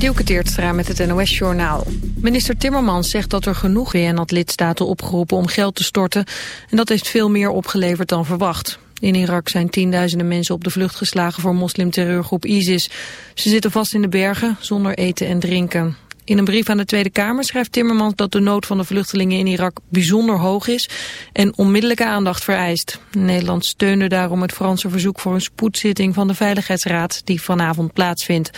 Dielke Teertstra met het NOS-journaal. Minister Timmermans zegt dat er genoeg VN had lidstaten opgeroepen om geld te storten... en dat heeft veel meer opgeleverd dan verwacht. In Irak zijn tienduizenden mensen op de vlucht geslagen voor moslimterreurgroep ISIS. Ze zitten vast in de bergen zonder eten en drinken. In een brief aan de Tweede Kamer schrijft Timmermans dat de nood van de vluchtelingen in Irak bijzonder hoog is en onmiddellijke aandacht vereist. Nederland steunde daarom het Franse verzoek voor een spoedzitting van de Veiligheidsraad die vanavond plaatsvindt.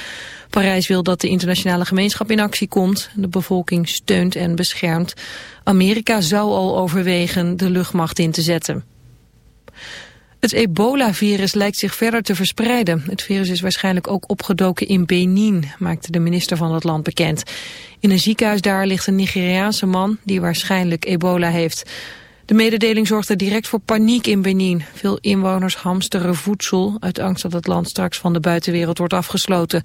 Parijs wil dat de internationale gemeenschap in actie komt. De bevolking steunt en beschermt. Amerika zou al overwegen de luchtmacht in te zetten. Het ebola-virus lijkt zich verder te verspreiden. Het virus is waarschijnlijk ook opgedoken in Benin, maakte de minister van het land bekend. In een ziekenhuis daar ligt een Nigeriaanse man die waarschijnlijk ebola heeft. De mededeling zorgde direct voor paniek in Benin. Veel inwoners hamsteren voedsel uit angst dat het land straks van de buitenwereld wordt afgesloten.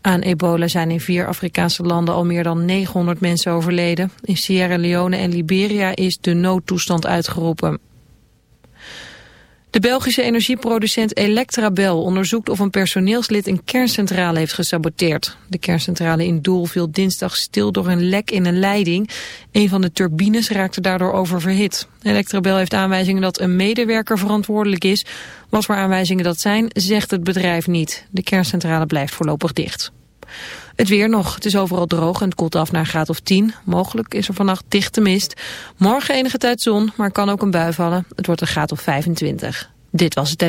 Aan ebola zijn in vier Afrikaanse landen al meer dan 900 mensen overleden. In Sierra Leone en Liberia is de noodtoestand uitgeroepen. De Belgische energieproducent Electrabel onderzoekt of een personeelslid een kerncentrale heeft gesaboteerd. De kerncentrale in Doel viel dinsdag stil door een lek in een leiding. Een van de turbines raakte daardoor oververhit. Electrabel heeft aanwijzingen dat een medewerker verantwoordelijk is. Wat voor aanwijzingen dat zijn, zegt het bedrijf niet. De kerncentrale blijft voorlopig dicht. Het weer nog. Het is overal droog en het koelt af naar graad of 10. Mogelijk is er vannacht dichte mist. Morgen enige tijd zon, maar kan ook een bui vallen. Het wordt een graad of 25. Dit was het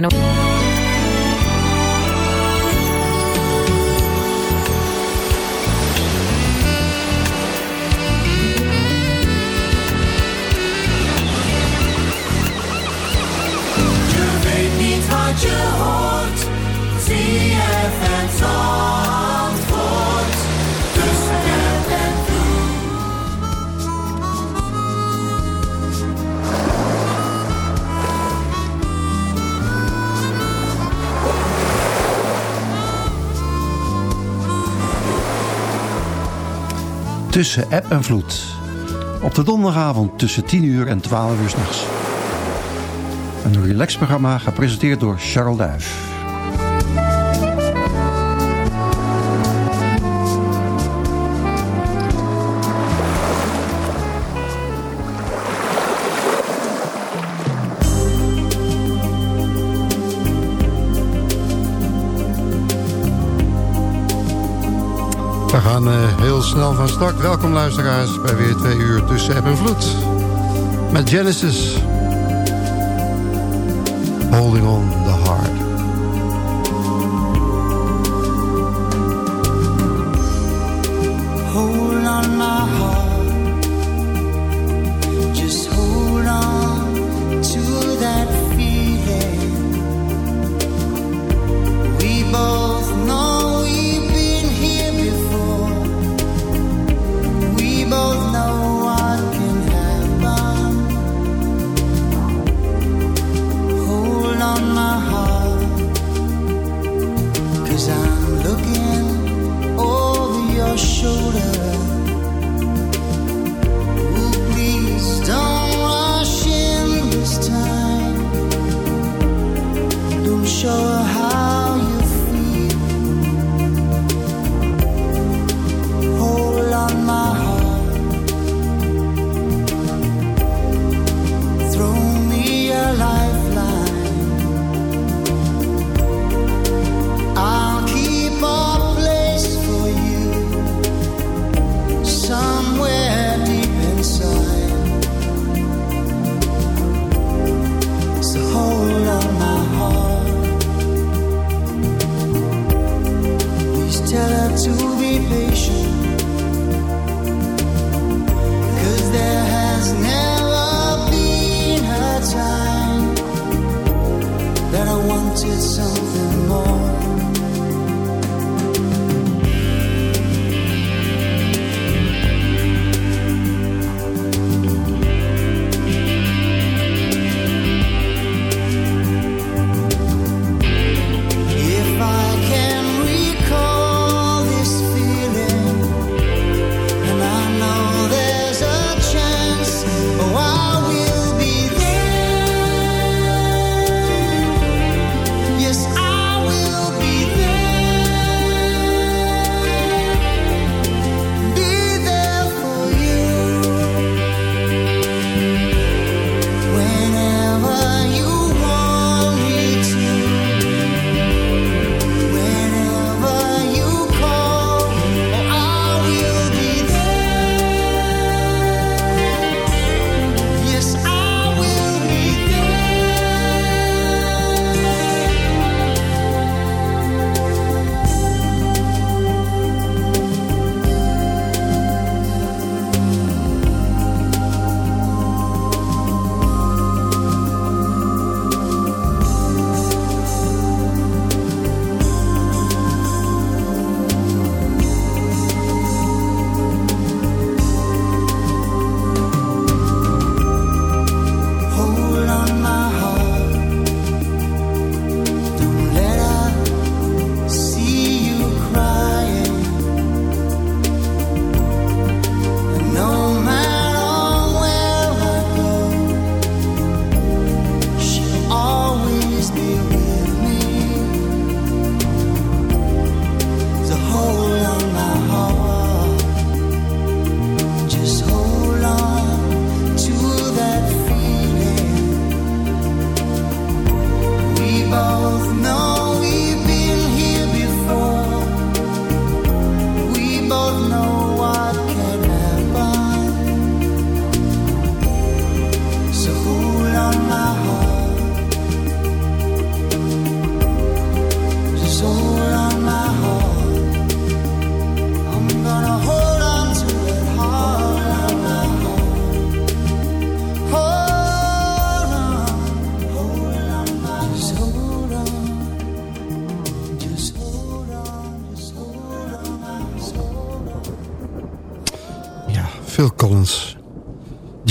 wat je hoort. Zie je het Tussen app en vloed. Op de donderdagavond tussen 10 uur en 12 uur s'nachts. Een relaxprogramma gepresenteerd door Charles Duif. Snel van start. Welkom luisteraars bij weer twee uur tussen app en vloed. Met Genesis. Holding on the heart. Hold on my heart.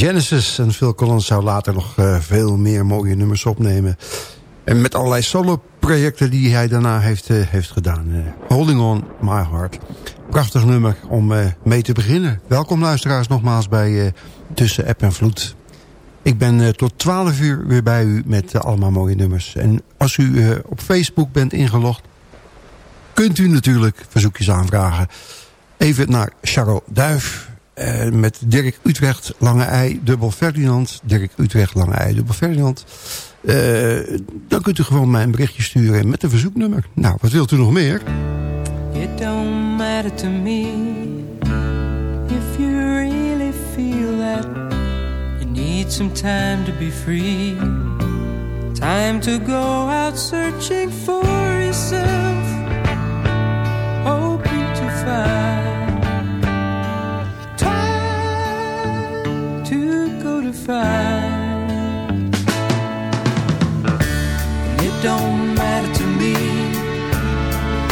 Genesis en Phil Collins zou later nog uh, veel meer mooie nummers opnemen. En met allerlei solo-projecten die hij daarna heeft, uh, heeft gedaan. Uh, Holding On My Heart. Prachtig nummer om mee te beginnen. Welkom luisteraars nogmaals bij Tussen App en Vloed. Ik ben tot 12 uur weer bij u met allemaal mooie nummers. En als u op Facebook bent ingelogd... kunt u natuurlijk verzoekjes aanvragen. Even naar Charles Duif uh, met Dirk Utrecht, Lange Ei, Dubbel Ferdinand. Dirk Utrecht, Lange Ei, Dubbel Ferdinand. Uh, dan kunt u gewoon mij een berichtje sturen met een verzoeknummer. Nou, wat wilt u nog meer? It don't matter to me If you really feel that You need some time to be free Time to go out searching for yourself Hoping to find find. And it don't matter to me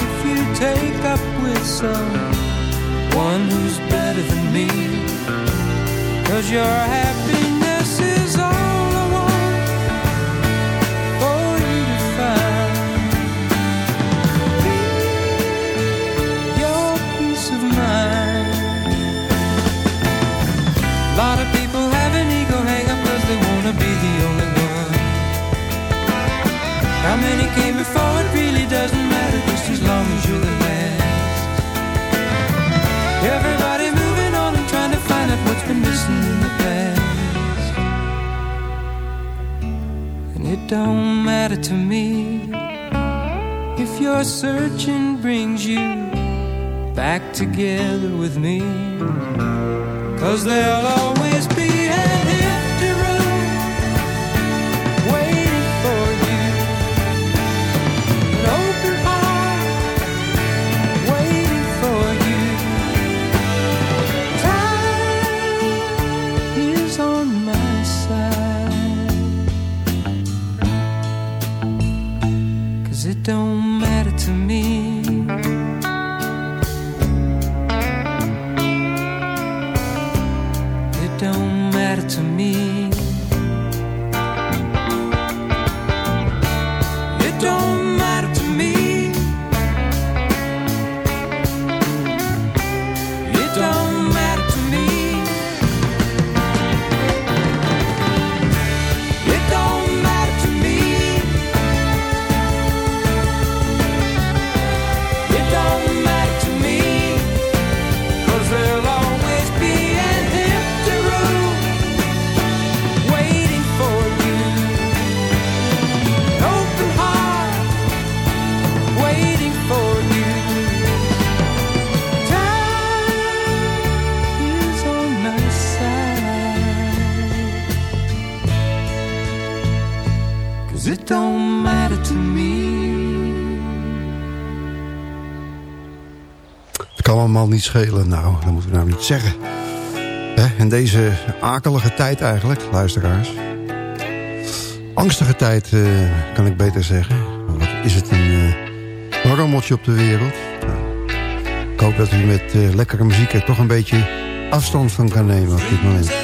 if you take up with someone who's better than me. Cause your happiness How many came before it really doesn't matter just as long as you're the last. Everybody moving on and trying to find out what's been missing in the past. And it don't matter to me if your searching brings you back together with me. Cause there'll always be It don't matter to me. Nou, dat moeten we nou niet zeggen. In deze akelige tijd eigenlijk, luisteraars. Angstige tijd, eh, kan ik beter zeggen. Wat is het een uh, rommeltje op de wereld. Nou, ik hoop dat u met eh, lekkere muziek er toch een beetje afstand van kan nemen op dit moment.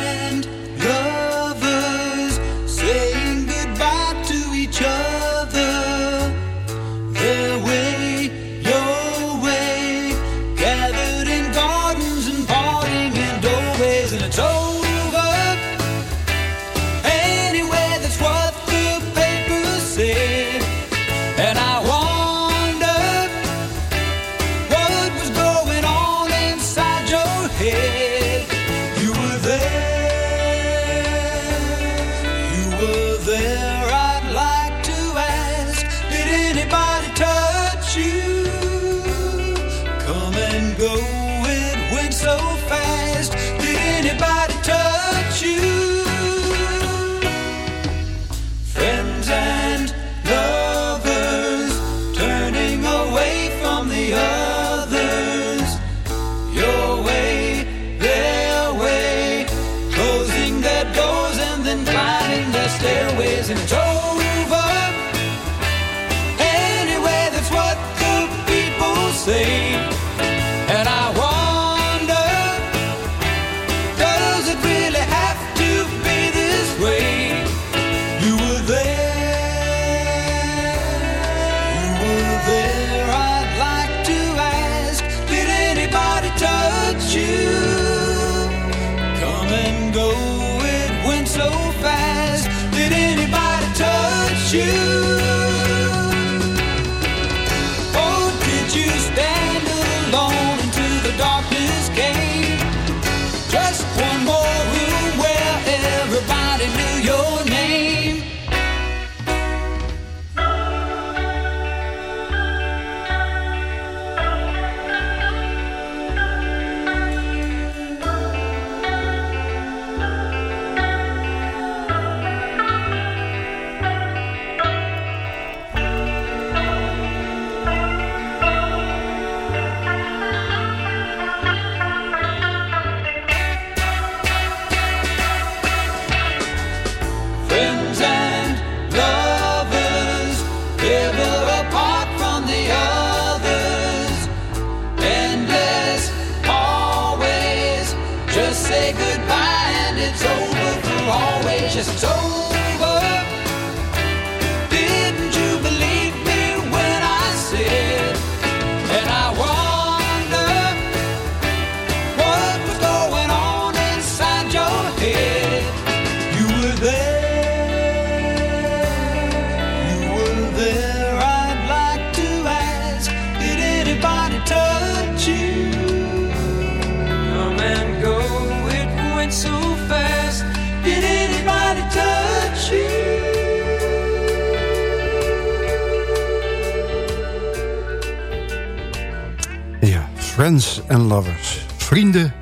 Friends and lovers. Vrienden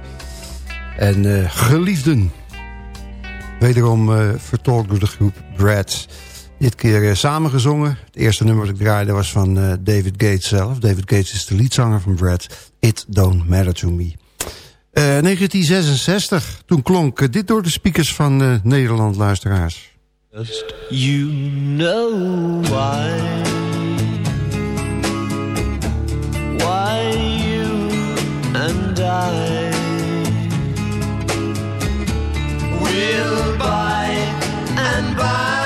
en eh, geliefden. Wederom eh, vertolkt door de groep Brad. Dit keer eh, samengezongen. Het eerste nummer dat ik draaide was van David Gates zelf. David Gates is de liedzanger van Brad. It Don't Matter To Me. Eh, 1966, toen klonk dit door de speakers van Nederland luisteraars. Just you know. Why and I will by and by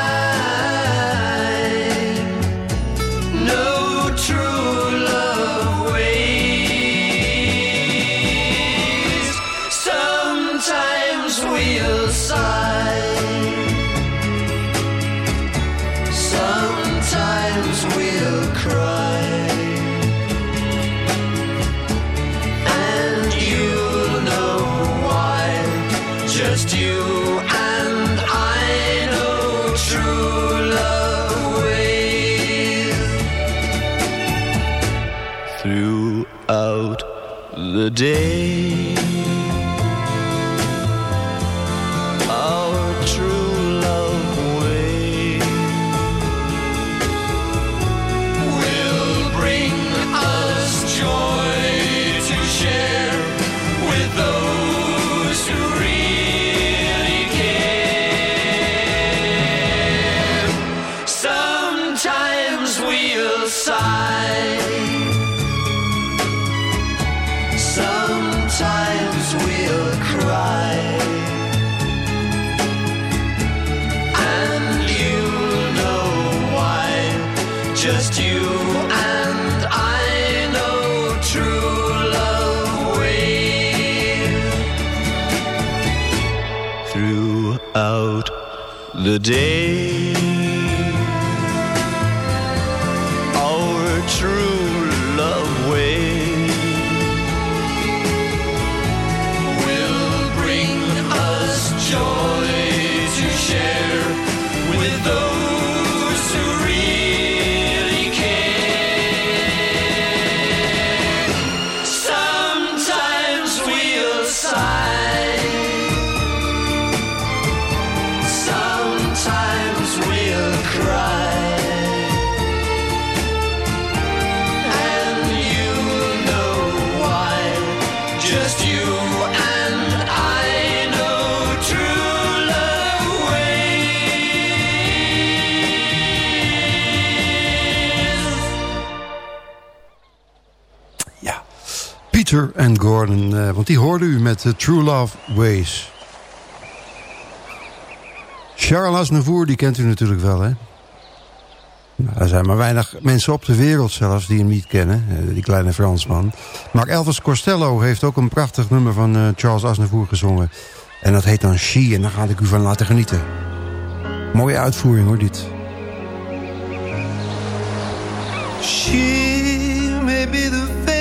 day, day, Peter en Gordon, eh, want die hoorde u met eh, True Love Ways. Charles Aznavour, die kent u natuurlijk wel, hè? Nou, er zijn maar weinig mensen op de wereld zelfs die hem niet kennen, eh, die kleine Fransman. Maar Elvis Costello heeft ook een prachtig nummer van Charles Aznavour gezongen. En dat heet dan She, en daar ga ik u van laten genieten. Mooie uitvoering hoor, dit. She may be the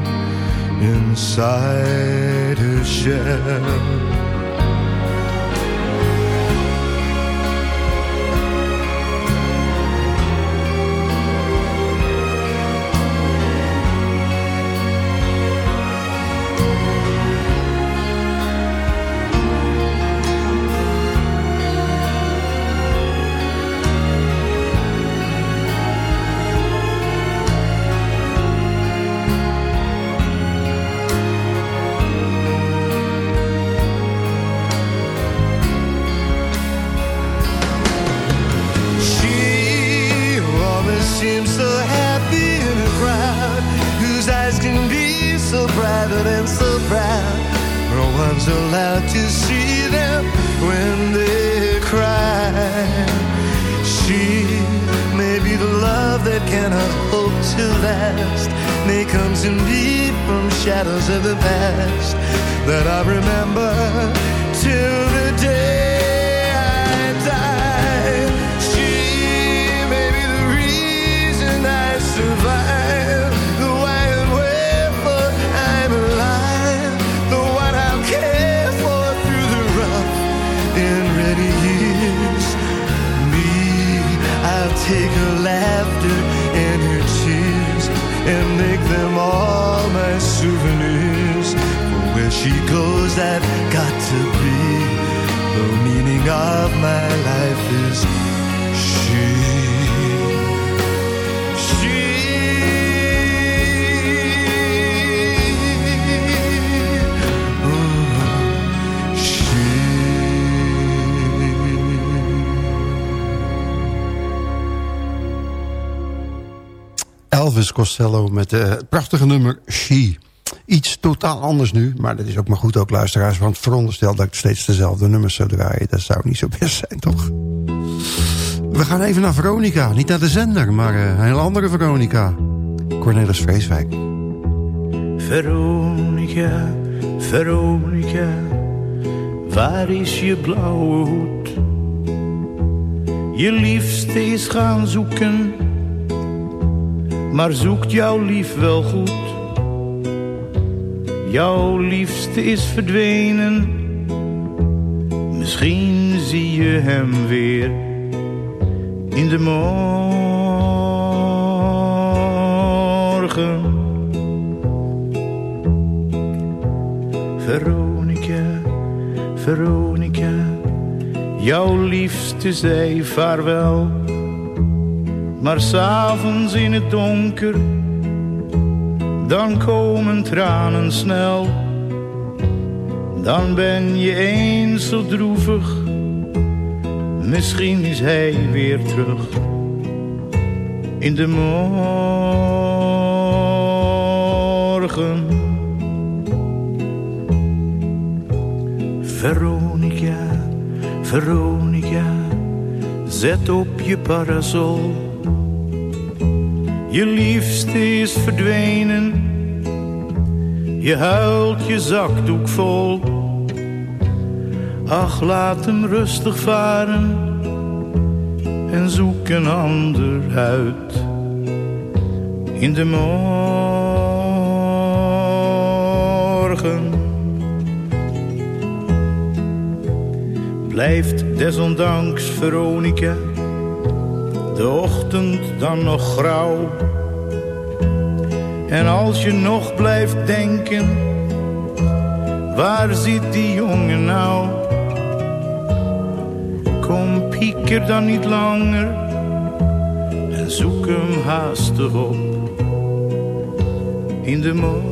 inside her shell. Met eh, het prachtige nummer She. Iets totaal anders nu, maar dat is ook maar goed ook luisteraars... want veronderstel dat ik steeds dezelfde nummers zou draaien... dat zou niet zo best zijn, toch? We gaan even naar Veronica. Niet naar de zender, maar eh, een heel andere Veronica. Cornelis Vreeswijk. Veronica, Veronica, waar is je blauwe hoed? Je liefste is gaan zoeken, maar zoekt jouw lief wel goed? Jouw liefste is verdwenen, misschien zie je hem weer in de morgen. Veronica, Veronica, jouw liefste zei vaarwel. Maar s'avonds in het donker, dan komen tranen snel. Dan ben je eens zo droevig, misschien is hij weer terug. In de morgen. Veronica, Veronica, zet op je parasol. Je liefste is verdwenen, je huilt je zakdoek vol. Ach, laat hem rustig varen en zoek een ander uit. In de morgen. Blijft desondanks Veronica, de ochtend dan nog grauw. En als je nog blijft denken, waar zit die jongen nou? Kom pieker dan niet langer en zoek hem haastig op. In de morgen.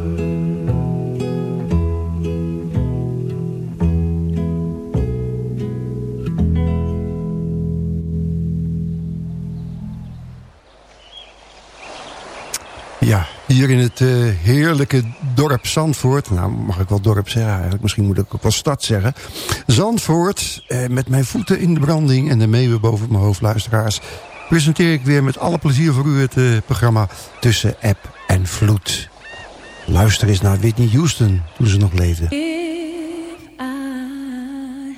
Heerlijke dorp Zandvoort. Nou, mag ik wel dorp zeggen eigenlijk. Misschien moet ik ook wel stad zeggen. Zandvoort, uh, met mijn voeten in de branding en de meeuwen boven mijn hoofd, luisteraars. Presenteer ik weer met alle plezier voor u het uh, programma Tussen App en Vloed. Luister eens naar Whitney Houston toen ze nog leefde. If I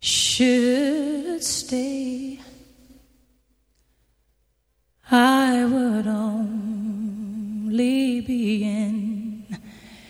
should stay I would only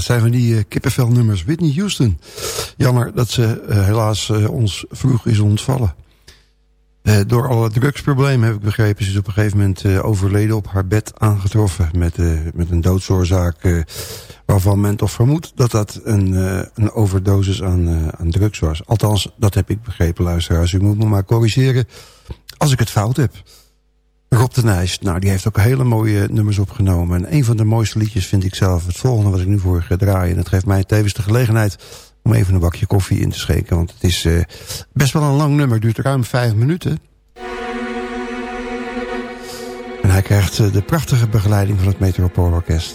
Dat zijn van die uh, kippenvelnummers. Whitney Houston. Jammer dat ze uh, helaas uh, ons vroeg is ontvallen. Door alle drugsproblemen heb ik begrepen... ze is op een gegeven moment overleden op haar bed aangetroffen... met, met een doodsoorzaak waarvan men toch vermoedt... dat dat een, een overdosis aan, aan drugs was. Althans, dat heb ik begrepen, luisteraars. U moet me maar corrigeren als ik het fout heb. Rob de Nijs, nou, die heeft ook hele mooie nummers opgenomen. En een van de mooiste liedjes vind ik zelf het volgende wat ik nu voor ga draaien. En dat geeft mij tevens de gelegenheid om even een bakje koffie in te schenken. Want het is uh, best wel een lang nummer, duurt ruim vijf minuten. En hij krijgt uh, de prachtige begeleiding van het Metropoolorkest.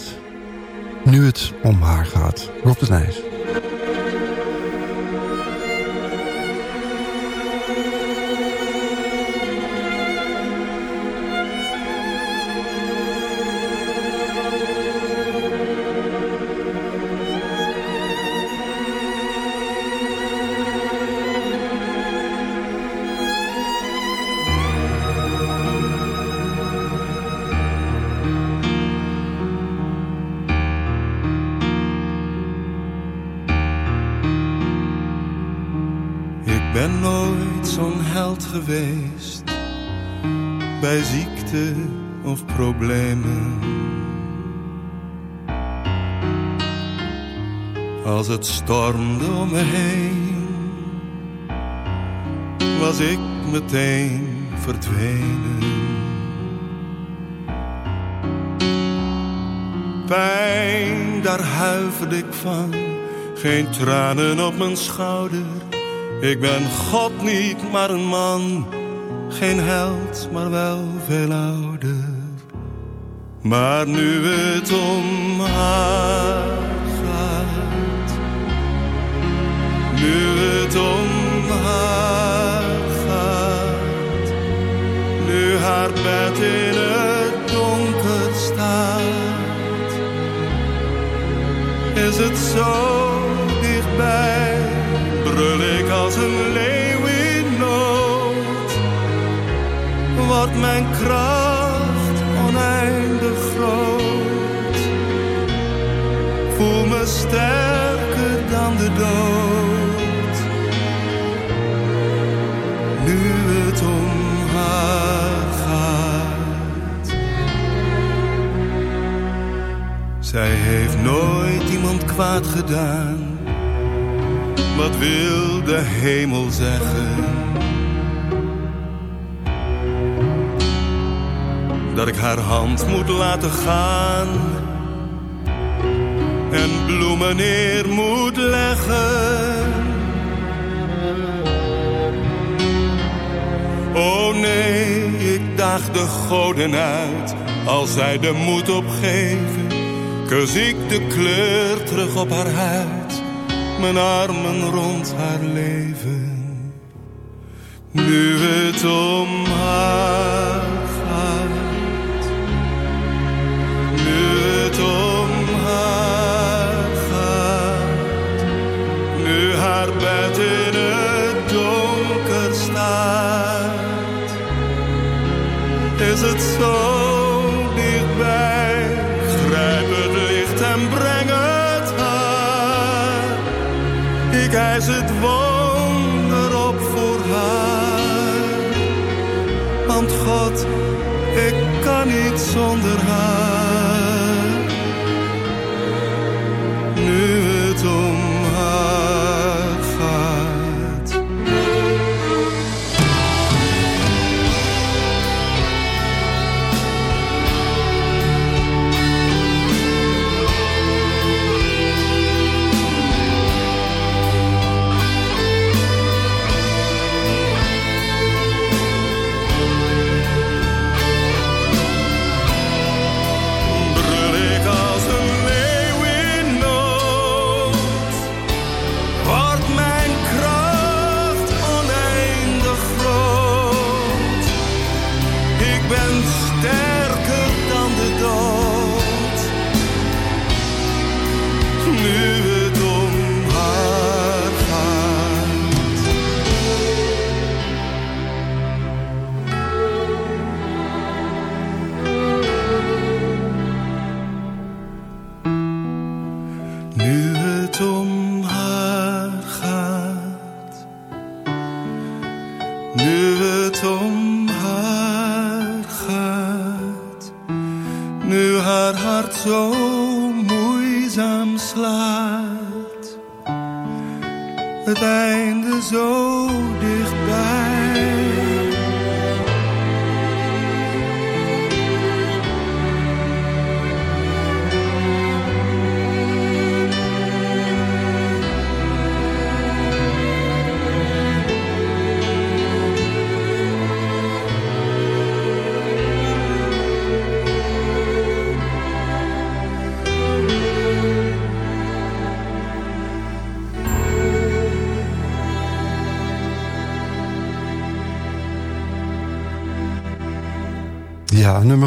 Nu het om haar gaat. Rob de Nijs. Het stormde om me heen, was ik meteen verdwenen. Pijn, daar huiverde ik van, geen tranen op mijn schouder ik ben God niet, maar een man. Geen held, maar wel veel ouder. Maar nu het om haar Nu het om haar gaat. Nu haar bed in het donker staat. Is het zo dichtbij? brul ik als een leeuw in nood. Wordt mijn kracht oneindig groot. Voel me sterker nooit iemand kwaad gedaan wat wil de hemel zeggen? Dat ik haar hand moet laten gaan en bloemen neer moet leggen. Oh nee, ik daag de goden uit als zij de moed opgeven. Kus ik de kleur terug op haar huid mijn armen rond haar leven. Nu het om haar gaat. Nu het om haar gaat. Nu haar bed in het donker staat. Is het zo? Is het wonder op voor haar. Want God, ik kan niet zonder haar.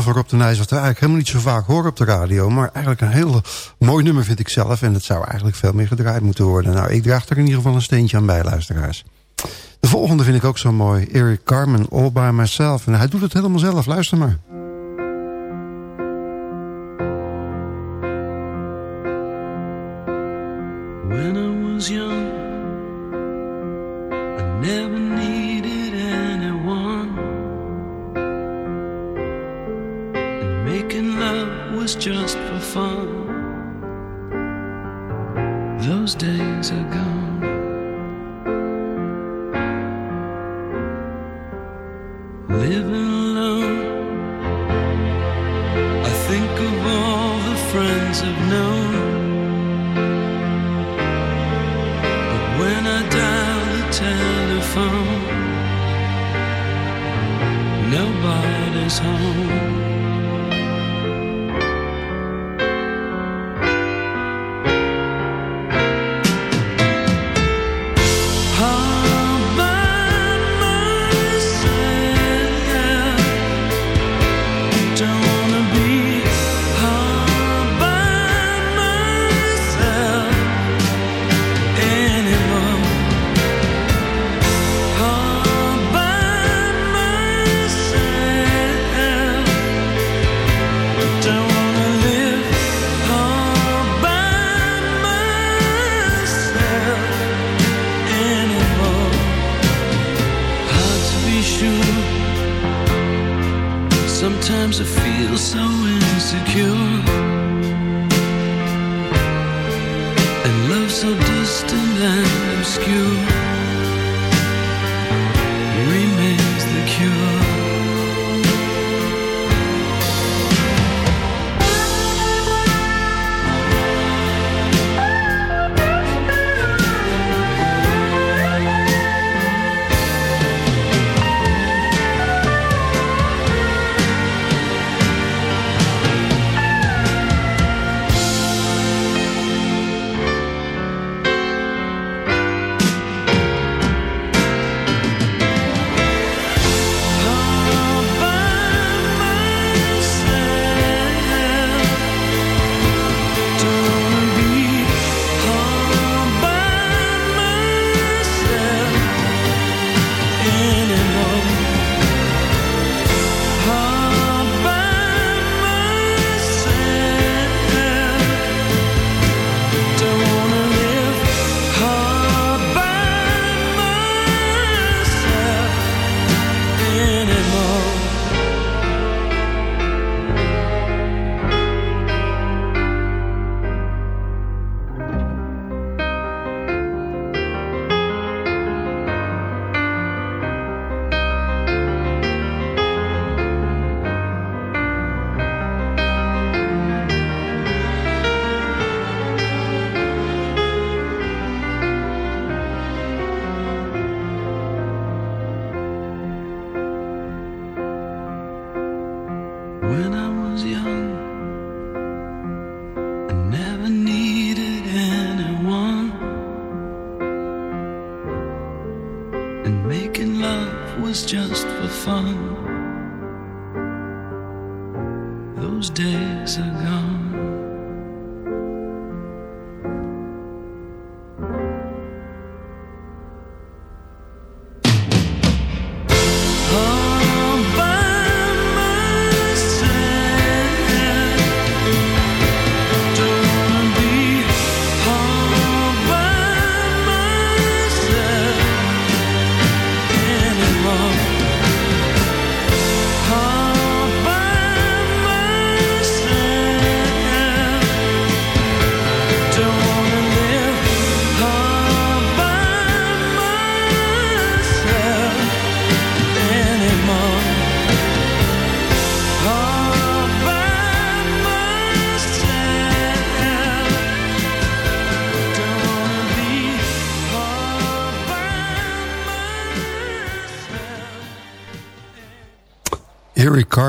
nummer Rob de Nijs... wat we eigenlijk helemaal niet zo vaak horen op de radio... maar eigenlijk een heel mooi nummer vind ik zelf... en dat zou eigenlijk veel meer gedraaid moeten worden. Nou, ik draag er in ieder geval een steentje aan bij, luisteraars. De volgende vind ik ook zo mooi. Eric Carmen, All By Myself. En hij doet het helemaal zelf, luister maar.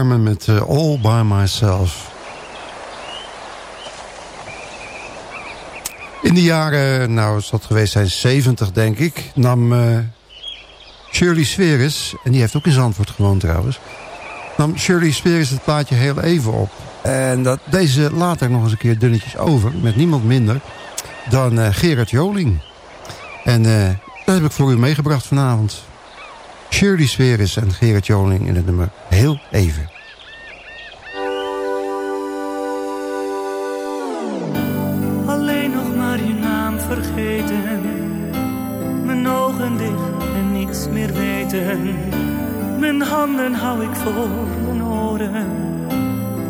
Met uh, All By Myself. In de jaren, nou is dat geweest zijn 70 denk ik... nam uh, Shirley Sweris, en die heeft ook in Zandvoort gewoond trouwens... nam Shirley Sweris het plaatje heel even op. En dat, deze later nog eens een keer dunnetjes over... met niemand minder dan uh, Gerard Joling. En dat heb ik voor u meegebracht vanavond. Shirley Sweris en Gerard Joling in het nummer Heel Even. Alleen nog maar je naam vergeten. Mijn ogen dicht en niets meer weten. Mijn handen hou ik voor mijn oren.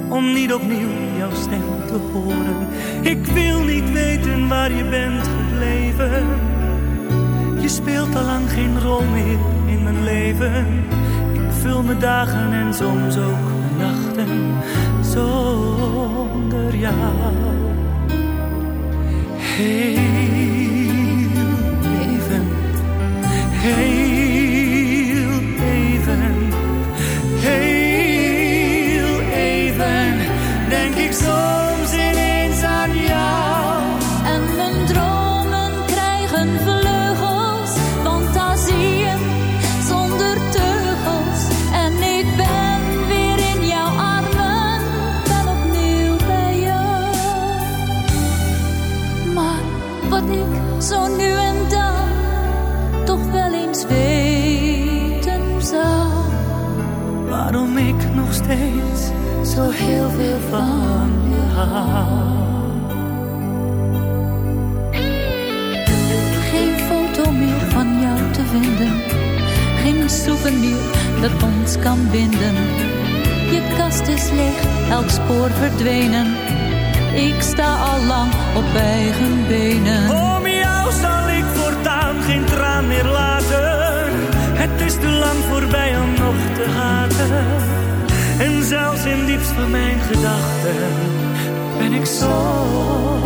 Om niet opnieuw jouw stem te horen. Ik wil niet weten waar je bent gebleven. Je speelt al lang geen rol meer in mijn leven. Ik vul mijn dagen en soms ook mijn nachten zonder jou. Heel even, heel even, heel even, denk ik soms heel veel van je. Geen foto meer van jou te vinden. Geen souvenir dat ons kan binden. Je kast is leeg, elk spoor verdwenen. Ik sta al lang op eigen benen. Om jou zal ik voortaan geen traan meer laten. Het is te lang voorbij om nog te haten. En zelfs in diepst van mijn gedachten ben ik zonder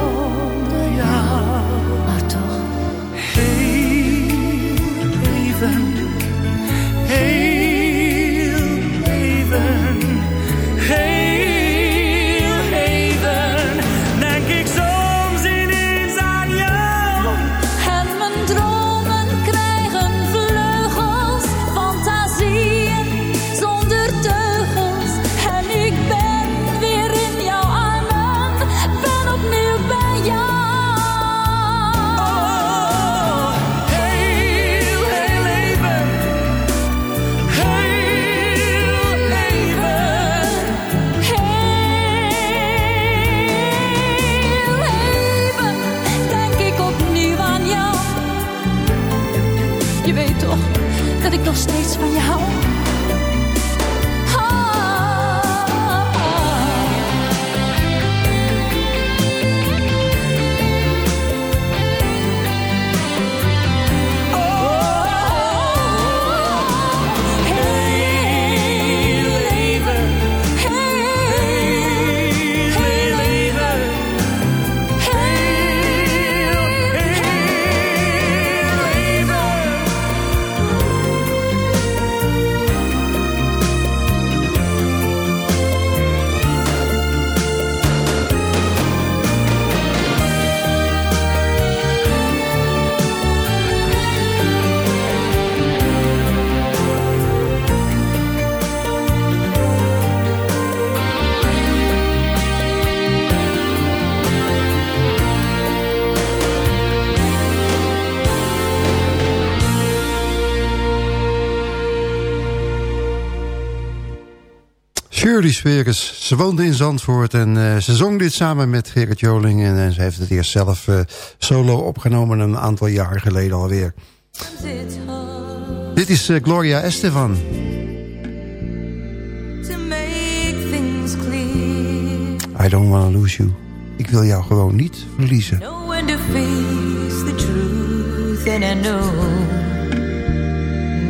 Shirley Sweres, ze woonde in Zandvoort en eh, ze zong dit samen met Gerrit Joling. En, eh, ze heeft het eerst zelf eh, solo opgenomen een aantal jaar geleden alweer. Dit is Gloria Estefan. To make things clear. I don't wanna lose you. Ik wil jou gewoon niet verliezen. To face the truth, and I know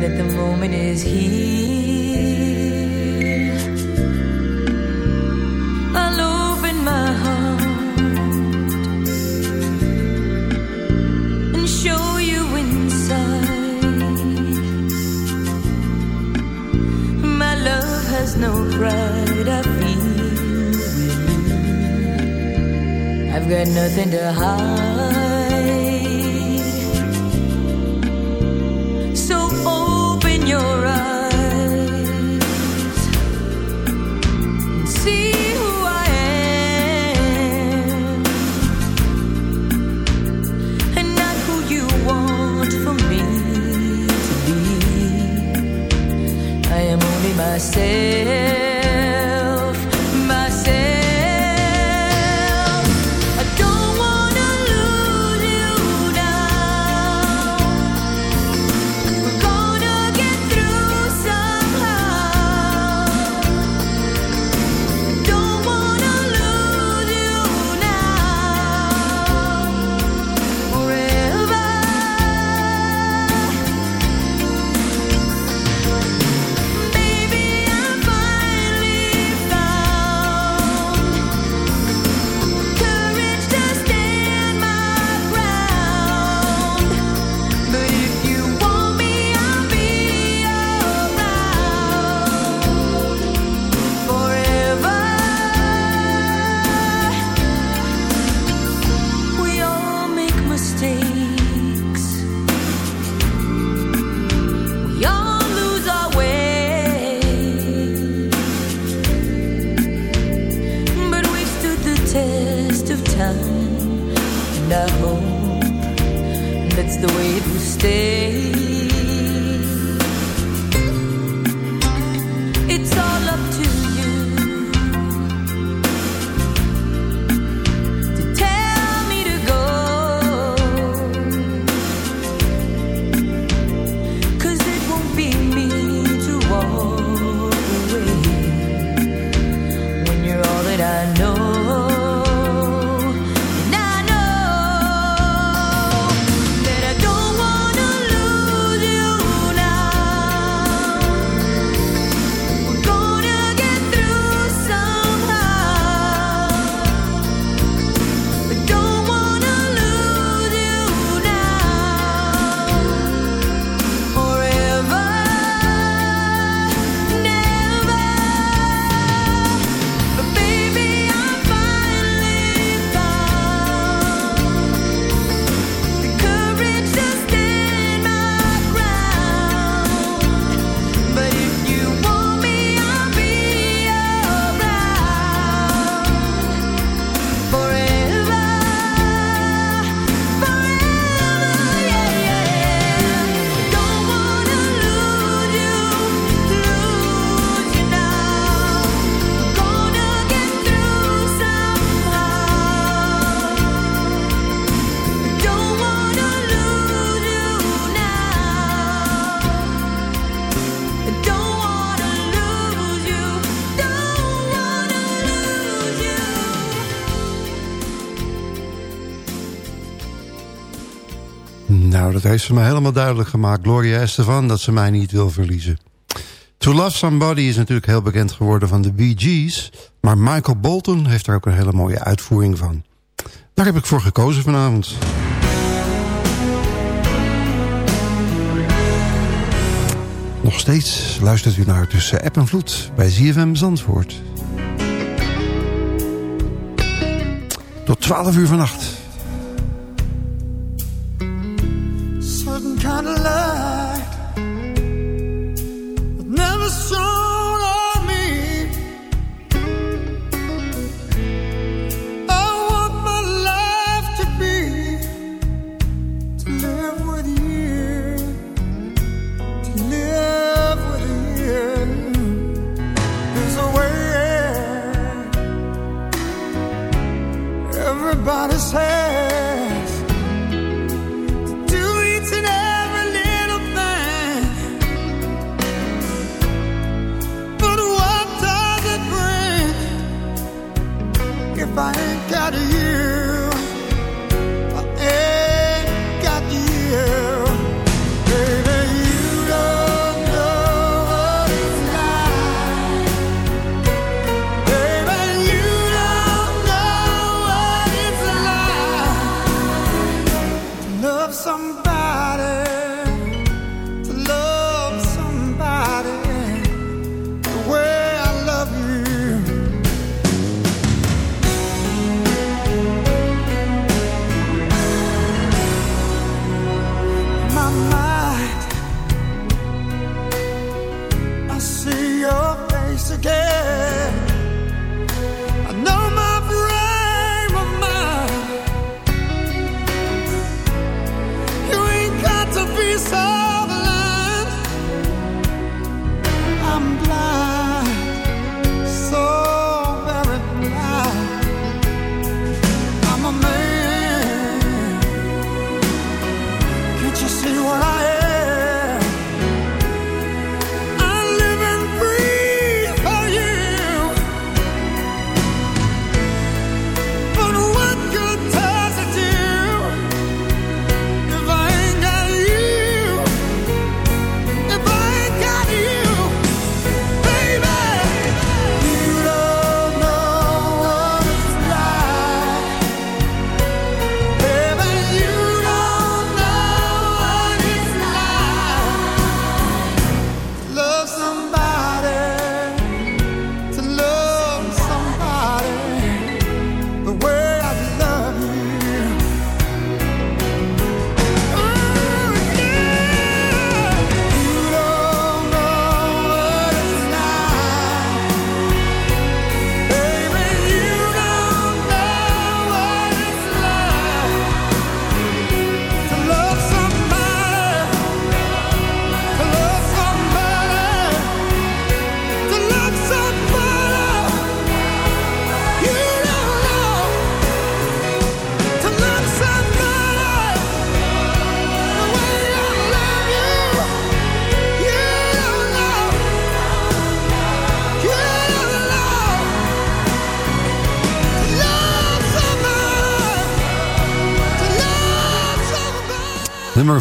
that the moment is here. there's no pride I feel. I've got nothing to hide. So open your eyes. myself heeft ze me helemaal duidelijk gemaakt, Gloria Estefan, dat ze mij niet wil verliezen. To Love Somebody is natuurlijk heel bekend geworden van de Bee Gees. Maar Michael Bolton heeft daar ook een hele mooie uitvoering van. Daar heb ik voor gekozen vanavond. Nog steeds luistert u naar Tussen App en Vloed bij ZFM Zandvoort. Tot 12 uur vannacht. kind of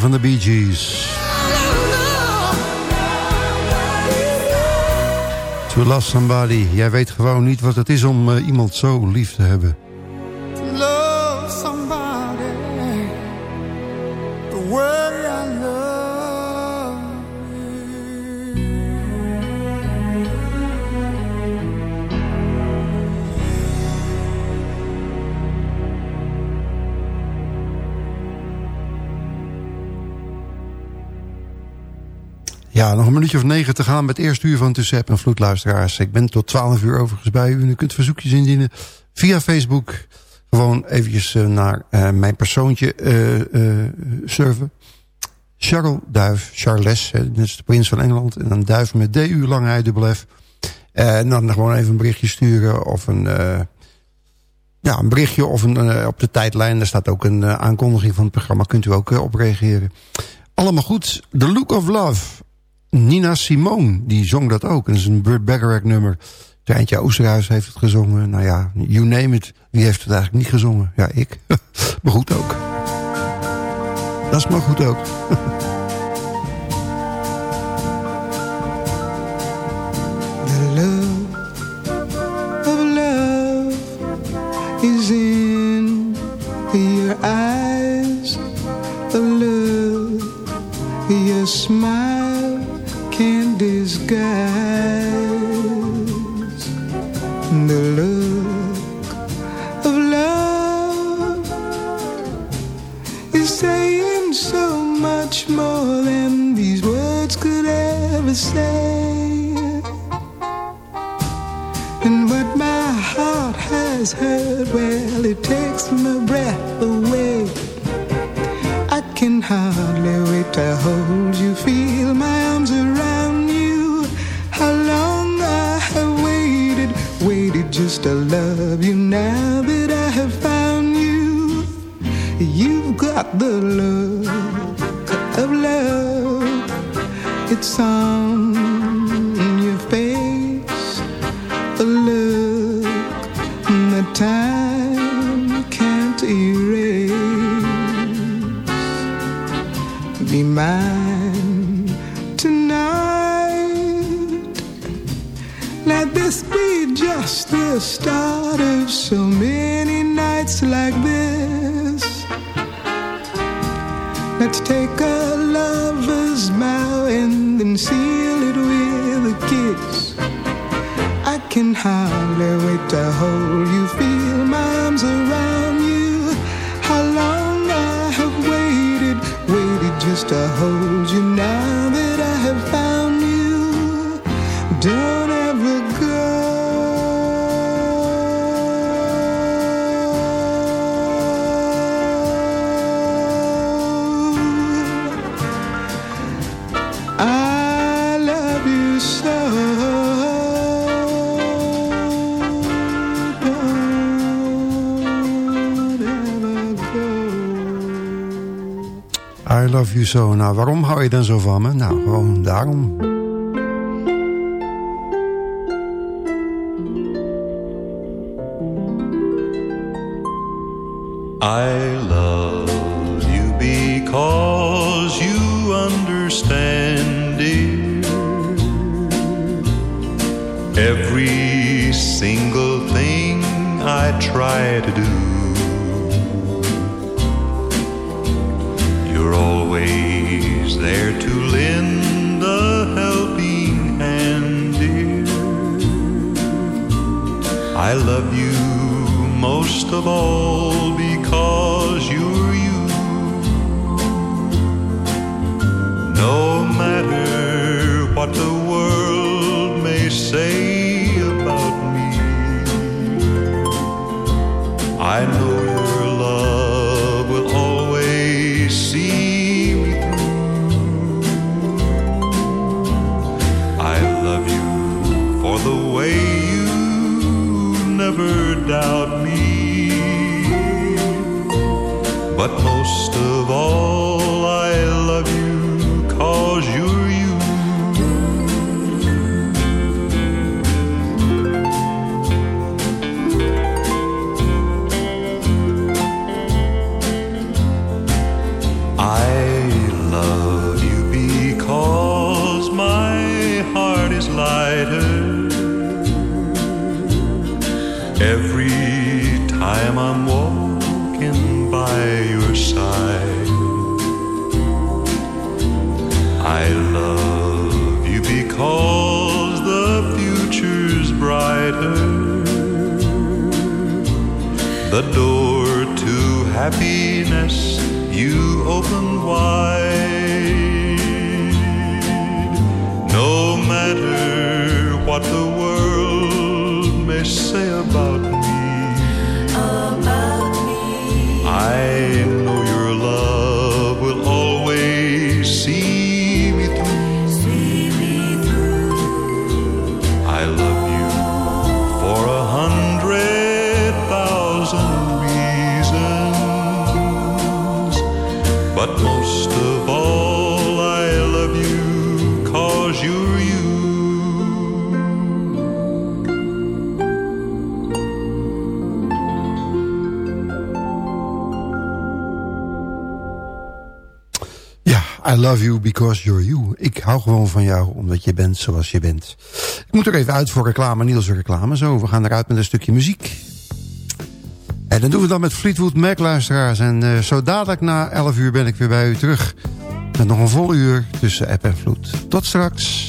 van de Bee Gees. To love somebody. Jij weet gewoon niet wat het is om uh, iemand zo lief te hebben. Nog een minuutje of negen te gaan met het eerste uur van Tussen en Vloedluisteraars. Ik ben tot twaalf uur overigens bij u u kunt verzoekjes indienen via Facebook. Gewoon eventjes uh, naar uh, mijn persoontje uh, surfen. Charles Duif, Charles, dat is de prins van Engeland. En een duif met D-U, lange dubbel F. En dan gewoon even een berichtje sturen of een... ja, een berichtje of een, op de tijdlijn. Daar staat ook een aankondiging van het programma. Kunt u ook op reageren. Allemaal goed. The Look of Love. Nina Simone, die zong dat ook. Dat is een Burt Bacharach nummer. Treintje Oosterhuis heeft het gezongen. Nou ja, you name it. Wie heeft het eigenlijk niet gezongen? Ja, ik. maar goed ook. Dat is maar goed ook. The love of love is in your eyes. The love, your smile girl. I love you so. I love you so. Nou, waarom hou je dan zo van me? Nou, gewoon daarom. every time I'm walking by your side. I love you because the future's brighter. The door to happiness you open wide. No matter what the world I love you because you're you. Ik hou gewoon van jou, omdat je bent zoals je bent. Ik moet er even uit voor reclame, Niels reclame. Zo, we gaan eruit met een stukje muziek. En dan doen we dan met Fleetwood Mac, luisteraars. En eh, zo dadelijk na 11 uur ben ik weer bij u terug. Met nog een vol uur tussen app en vloed. Tot straks.